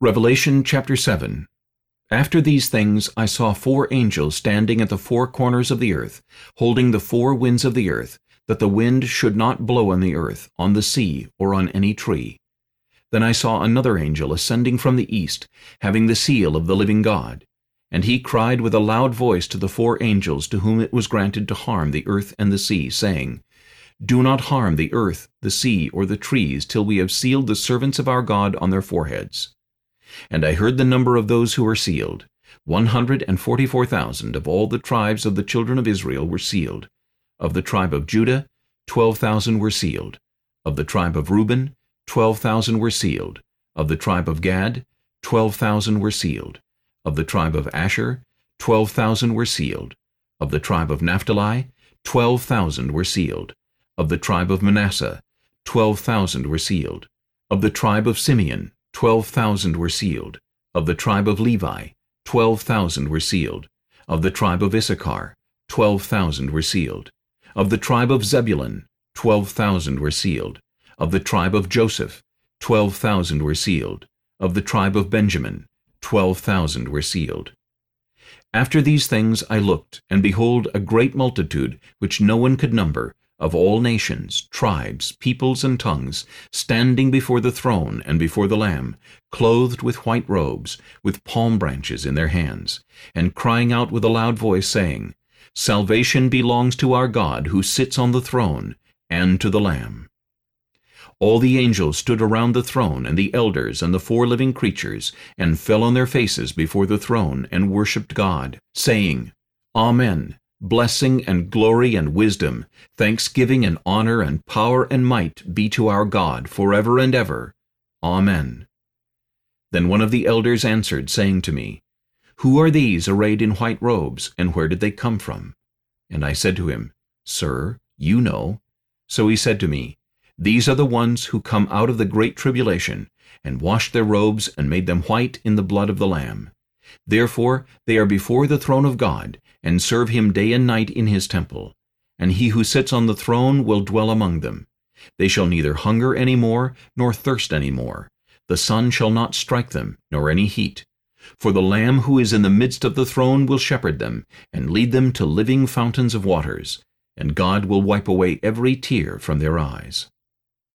Revelation chapter 7 After these things I saw four angels standing at the four corners of the earth, holding the four winds of the earth, that the wind should not blow on the earth, on the sea, or on any tree. Then I saw another angel ascending from the east, having the seal of the living God. And he cried with a loud voice to the four angels to whom it was granted to harm the earth and the sea, saying, Do not harm the earth, the sea, or the trees, till we have sealed the servants of our God on their foreheads. And I heard the number of those who were sealed. One hundred and forty-four thousand of all the tribes of the children of Israel were sealed. Of the tribe of Judah, twelve thousand were sealed. Of the tribe of Reuben, twelve thousand were sealed. Of the tribe of Gad, twelve thousand were sealed. Of the tribe of Asher, twelve thousand were sealed. Of the tribe of Naphtali, twelve thousand were sealed. Of the tribe of Manasseh, twelve thousand were sealed. Of the tribe of Simeon, Twelve thousand were sealed. Of the tribe of Levi, twelve thousand were sealed. Of the tribe of Issachar, twelve thousand were sealed. Of the tribe of Zebulun, twelve thousand were sealed. Of the tribe of Joseph, twelve thousand were sealed. Of the tribe of Benjamin, twelve thousand were sealed. After these things I looked, and behold a great multitude, which no one could number, of all nations, tribes, peoples, and tongues, standing before the throne and before the Lamb, clothed with white robes, with palm branches in their hands, and crying out with a loud voice, saying, Salvation belongs to our God who sits on the throne, and to the Lamb. All the angels stood around the throne, and the elders and the four living creatures, and fell on their faces before the throne, and worshipped God, saying, Amen. Blessing and glory and wisdom, thanksgiving and honor and power and might be to our God forever and ever. Amen. Then one of the elders answered, saying to me, Who are these arrayed in white robes, and where did they come from? And I said to him, Sir, you know. So he said to me, These are the ones who come out of the great tribulation, and washed their robes and made them white in the blood of the Lamb. Therefore they are before the throne of God, and serve him day and night in his temple. And he who sits on the throne will dwell among them. They shall neither hunger any more, nor thirst any more. The sun shall not strike them, nor any heat. For the Lamb who is in the midst of the throne will shepherd them, and lead them to living fountains of waters, and God will wipe away every tear from their eyes.